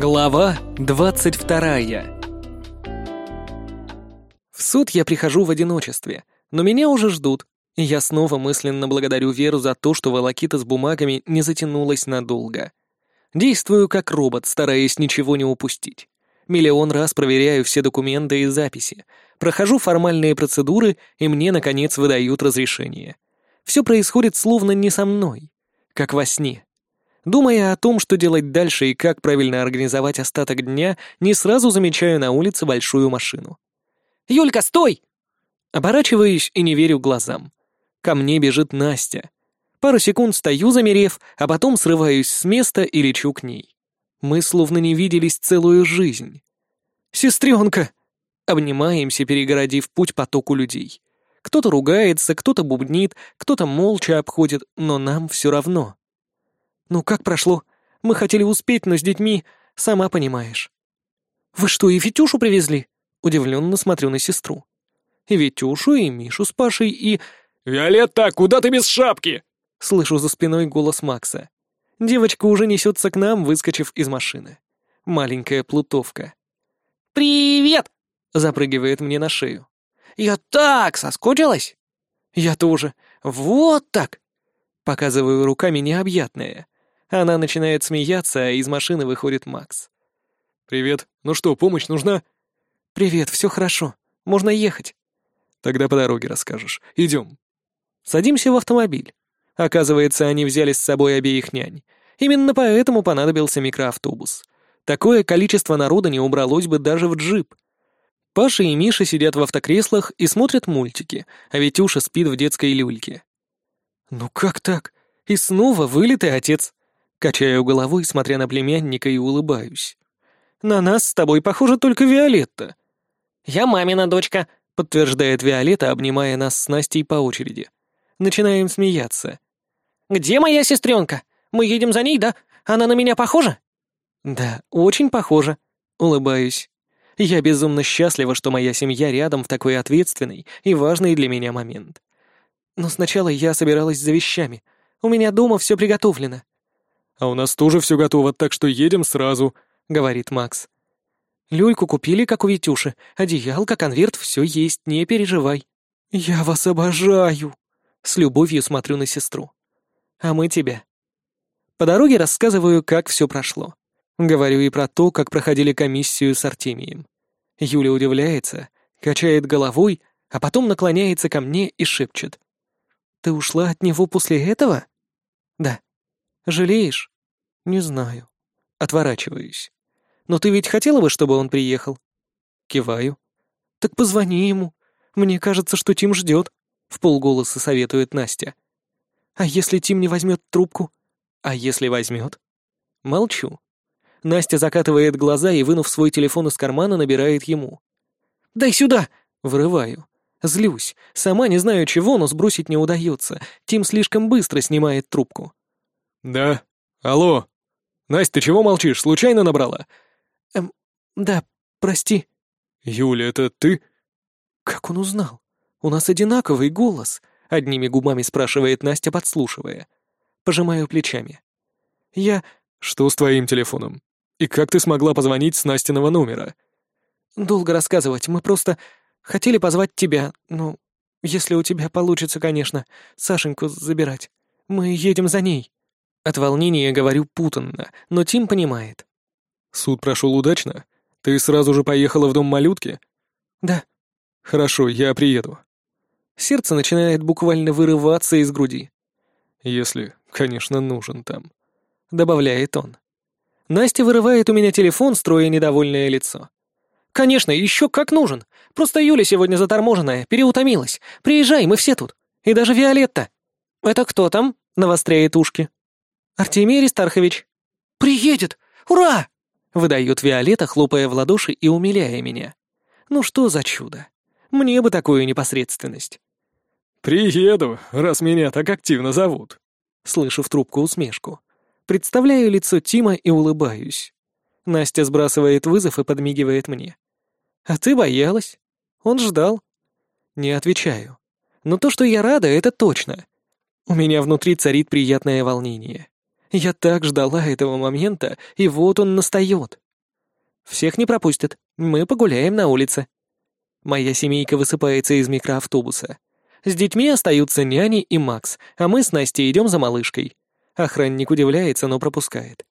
Глава 22 В суд я прихожу в одиночестве, но меня уже ждут, и я снова мысленно благодарю Веру за то, что волокита с бумагами не затянулась надолго. Действую как робот, стараясь ничего не упустить. Миллион раз проверяю все документы и записи, прохожу формальные процедуры, и мне, наконец, выдают разрешение. Все происходит словно не со мной, как во сне. Думая о том, что делать дальше и как правильно организовать остаток дня, не сразу замечаю на улице большую машину. «Юлька, стой!» Оборачиваюсь и не верю глазам. Ко мне бежит Настя. Пару секунд стою, замерев, а потом срываюсь с места и лечу к ней. Мы словно не виделись целую жизнь. «Сестренка!» Обнимаемся, перегородив путь потоку людей. Кто-то ругается, кто-то бубнит, кто-то молча обходит, но нам все равно. «Ну как прошло? Мы хотели успеть, но с детьми, сама понимаешь». «Вы что, и Витюшу привезли?» Удивленно смотрю на сестру. И Витюшу, и Мишу с Пашей, и... «Виолетта, куда ты без шапки?» Слышу за спиной голос Макса. Девочка уже несется к нам, выскочив из машины. Маленькая плутовка. «Привет!» — запрыгивает мне на шею. «Я так соскучилась!» «Я тоже. Вот так!» Показываю руками необъятное. Она начинает смеяться, а из машины выходит Макс. «Привет. Ну что, помощь нужна?» «Привет, все хорошо. Можно ехать». «Тогда по дороге расскажешь. Идем». Садимся в автомобиль. Оказывается, они взяли с собой обеих нянь. Именно поэтому понадобился микроавтобус. Такое количество народа не убралось бы даже в джип. Паша и Миша сидят в автокреслах и смотрят мультики, а Витюша спит в детской люльке. «Ну как так? И снова вылитый отец?» Качаю головой, смотря на племянника, и улыбаюсь. «На нас с тобой похоже только Виолетта». «Я мамина дочка», — подтверждает Виолетта, обнимая нас с Настей по очереди. Начинаем смеяться. «Где моя сестренка? Мы едем за ней, да? Она на меня похожа?» «Да, очень похожа», — улыбаюсь. Я безумно счастлива, что моя семья рядом в такой ответственный и важный для меня момент. Но сначала я собиралась за вещами. У меня дома все приготовлено. «А у нас тоже все готово, так что едем сразу», — говорит Макс. «Люльку купили, как у Витюши. Одеялка, конверт, все есть, не переживай». «Я вас обожаю!» С любовью смотрю на сестру. «А мы тебя». По дороге рассказываю, как все прошло. Говорю и про то, как проходили комиссию с Артемием. Юля удивляется, качает головой, а потом наклоняется ко мне и шепчет. «Ты ушла от него после этого?» «Да». «Жалеешь?» «Не знаю». Отворачиваюсь. «Но ты ведь хотела бы, чтобы он приехал?» Киваю. «Так позвони ему. Мне кажется, что Тим ждет», — в полголоса советует Настя. «А если Тим не возьмет трубку?» «А если возьмет?» Молчу. Настя закатывает глаза и, вынув свой телефон из кармана, набирает ему. «Дай сюда!» — врываю. Злюсь. Сама не знаю чего, но сбросить не удается. Тим слишком быстро снимает трубку. «Да? Алло? Настя, ты чего молчишь? Случайно набрала?» «Эм, да, прости». «Юля, это ты?» «Как он узнал? У нас одинаковый голос», — одними губами спрашивает Настя, подслушивая. Пожимаю плечами. «Я...» «Что с твоим телефоном? И как ты смогла позвонить с Настиного номера?» «Долго рассказывать. Мы просто хотели позвать тебя, ну, если у тебя получится, конечно, Сашеньку забирать. Мы едем за ней». От волнения говорю путанно, но Тим понимает. «Суд прошел удачно? Ты сразу же поехала в дом малютки?» «Да». «Хорошо, я приеду». Сердце начинает буквально вырываться из груди. «Если, конечно, нужен там», — добавляет он. Настя вырывает у меня телефон, строя недовольное лицо. «Конечно, еще как нужен. Просто Юля сегодня заторможенная, переутомилась. Приезжай, мы все тут. И даже Виолетта». «Это кто там?» — навостряет ушки. «Артемий Аристархович». «Приедет! Ура!» — выдает Виолетта, хлопая в ладоши и умиляя меня. «Ну что за чудо? Мне бы такую непосредственность». «Приеду, раз меня так активно зовут», — слышу в трубку усмешку. Представляю лицо Тима и улыбаюсь. Настя сбрасывает вызов и подмигивает мне. «А ты боялась?» Он ждал. Не отвечаю. Но то, что я рада, это точно. У меня внутри царит приятное волнение. Я так ждала этого момента, и вот он настает. Всех не пропустят. Мы погуляем на улице. Моя семейка высыпается из микроавтобуса. С детьми остаются няни и Макс, а мы с Настей идем за малышкой. Охранник удивляется, но пропускает.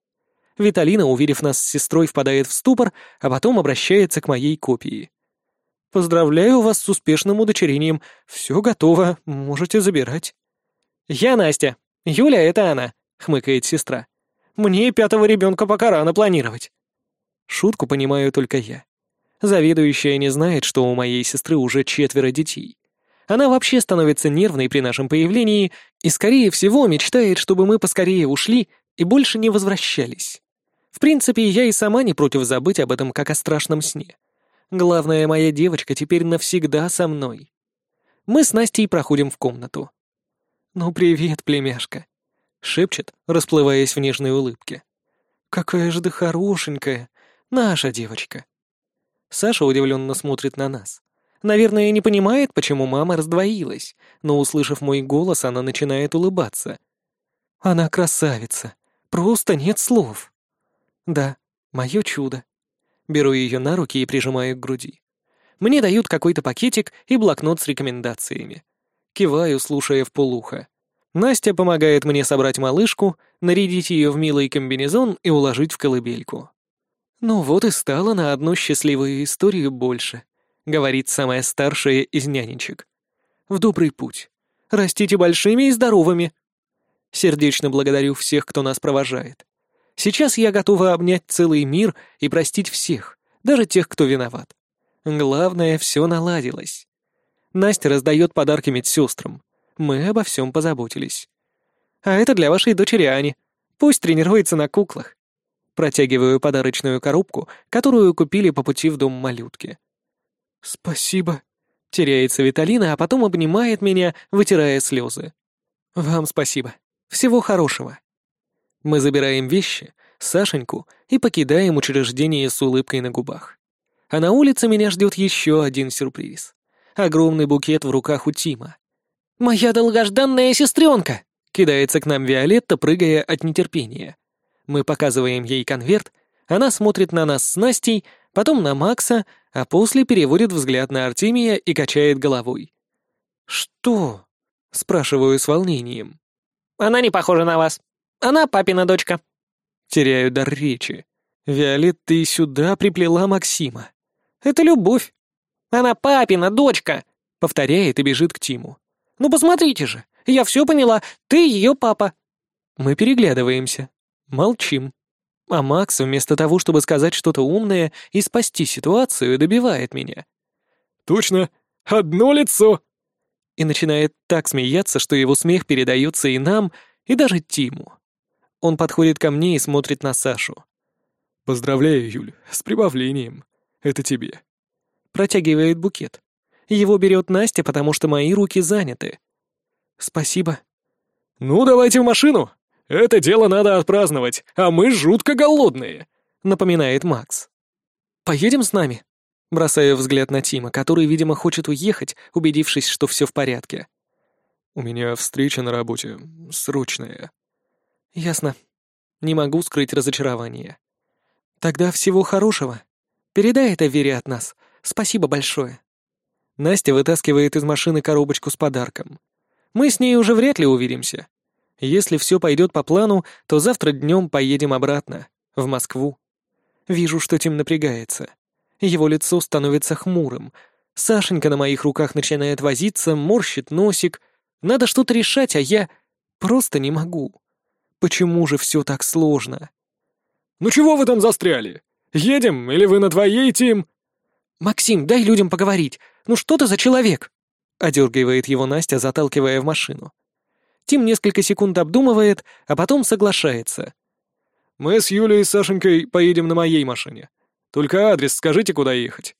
Виталина, уверив нас с сестрой, впадает в ступор, а потом обращается к моей копии. «Поздравляю вас с успешным удочерением. Все готово, можете забирать». «Я Настя. Юля — это она», — хмыкает сестра. «Мне пятого ребенка пока рано планировать». Шутку понимаю только я. Заведующая не знает, что у моей сестры уже четверо детей. Она вообще становится нервной при нашем появлении и, скорее всего, мечтает, чтобы мы поскорее ушли и больше не возвращались. В принципе, я и сама не против забыть об этом, как о страшном сне. Главное, моя девочка теперь навсегда со мной. Мы с Настей проходим в комнату. «Ну, привет, племяшка», — шепчет, расплываясь в нежной улыбке. «Какая же ты хорошенькая, наша девочка». Саша удивленно смотрит на нас. Наверное, не понимает, почему мама раздвоилась, но, услышав мой голос, она начинает улыбаться. Она красавица. Просто нет слов. Да, мое чудо. Беру ее на руки и прижимаю к груди. Мне дают какой-то пакетик и блокнот с рекомендациями. Киваю, слушая в полухо. Настя помогает мне собрать малышку, нарядить ее в милый комбинезон и уложить в колыбельку. Ну вот и стало на одну счастливую историю больше говорит самая старшая из нянечек. «В добрый путь. Растите большими и здоровыми». Сердечно благодарю всех, кто нас провожает. Сейчас я готова обнять целый мир и простить всех, даже тех, кто виноват. Главное, все наладилось. Настя раздает подарки медсестрам. Мы обо всем позаботились. А это для вашей дочери Ани. Пусть тренируется на куклах. Протягиваю подарочную коробку, которую купили по пути в дом малютки. «Спасибо», — теряется Виталина, а потом обнимает меня, вытирая слезы. «Вам спасибо. Всего хорошего». Мы забираем вещи, Сашеньку и покидаем учреждение с улыбкой на губах. А на улице меня ждет еще один сюрприз. Огромный букет в руках у Тима. «Моя долгожданная сестренка!» — кидается к нам Виолетта, прыгая от нетерпения. Мы показываем ей конверт, она смотрит на нас с Настей, потом на Макса, а после переводит взгляд на Артемия и качает головой. «Что?» — спрашиваю с волнением. «Она не похожа на вас. Она папина дочка». Теряю дар речи. Виолет, ты сюда приплела Максима. Это любовь. Она папина дочка, повторяет и бежит к Тиму. Ну посмотрите же, я все поняла, ты ее папа. Мы переглядываемся, молчим. А Макс, вместо того, чтобы сказать что-то умное и спасти ситуацию, добивает меня. «Точно! Одно лицо!» И начинает так смеяться, что его смех передается и нам, и даже Тиму. Он подходит ко мне и смотрит на Сашу. «Поздравляю, Юль, с прибавлением. Это тебе». Протягивает букет. Его берет Настя, потому что мои руки заняты. «Спасибо». «Ну, давайте в машину!» Это дело надо отпраздновать, а мы жутко голодные», — напоминает Макс. «Поедем с нами?» Бросаю взгляд на Тима, который, видимо, хочет уехать, убедившись, что все в порядке. «У меня встреча на работе. Срочная». «Ясно. Не могу скрыть разочарование. Тогда всего хорошего. Передай это Вере от нас. Спасибо большое». Настя вытаскивает из машины коробочку с подарком. Мы с ней уже вряд ли увидимся. Если все пойдет по плану, то завтра днем поедем обратно, в Москву. Вижу, что Тим напрягается. Его лицо становится хмурым. Сашенька на моих руках начинает возиться, морщит носик. Надо что-то решать, а я просто не могу. Почему же все так сложно? «Ну чего вы там застряли? Едем, или вы на твоей, Тим?» «Максим, дай людям поговорить. Ну что ты за человек?» Одергивает его Настя, заталкивая в машину. Тим несколько секунд обдумывает, а потом соглашается. «Мы с Юлей и Сашенькой поедем на моей машине. Только адрес скажите, куда ехать».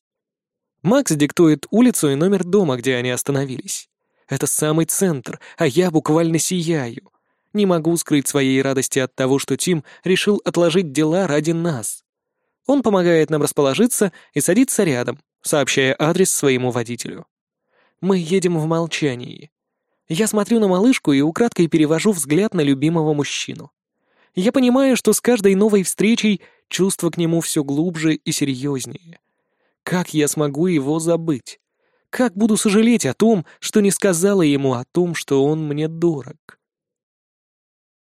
Макс диктует улицу и номер дома, где они остановились. Это самый центр, а я буквально сияю. Не могу скрыть своей радости от того, что Тим решил отложить дела ради нас. Он помогает нам расположиться и садится рядом, сообщая адрес своему водителю. Мы едем в молчании. Я смотрю на малышку и украдкой перевожу взгляд на любимого мужчину. Я понимаю, что с каждой новой встречей чувства к нему все глубже и серьезнее. Как я смогу его забыть? Как буду сожалеть о том, что не сказала ему о том, что он мне дорог?